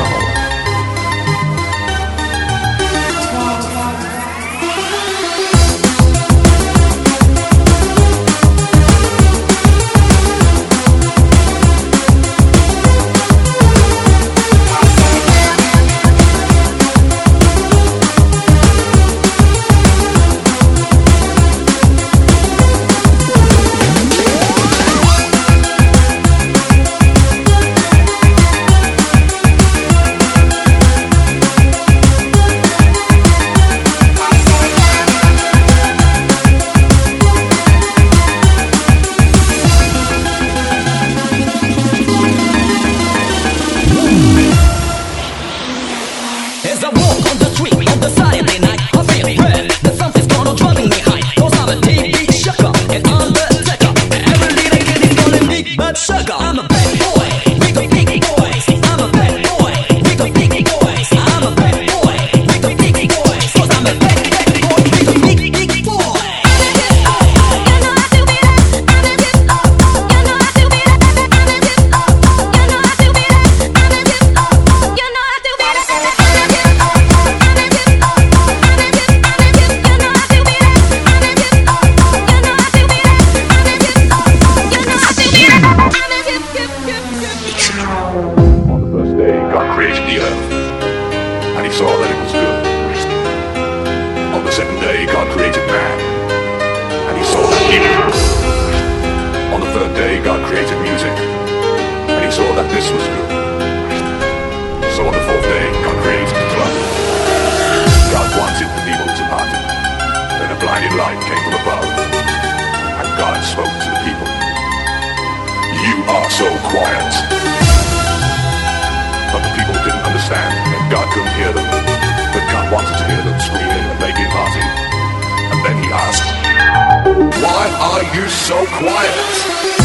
soul. God created music, and he saw that this was good. So on the fourth day, God created the club. God wanted the people to party. Then a blinding light came from above, and God spoke to the people. You are so quiet. But the people didn't understand, and God couldn't hear them. But God wanted to hear them screaming and making party. And then he asked, Why are you so quiet?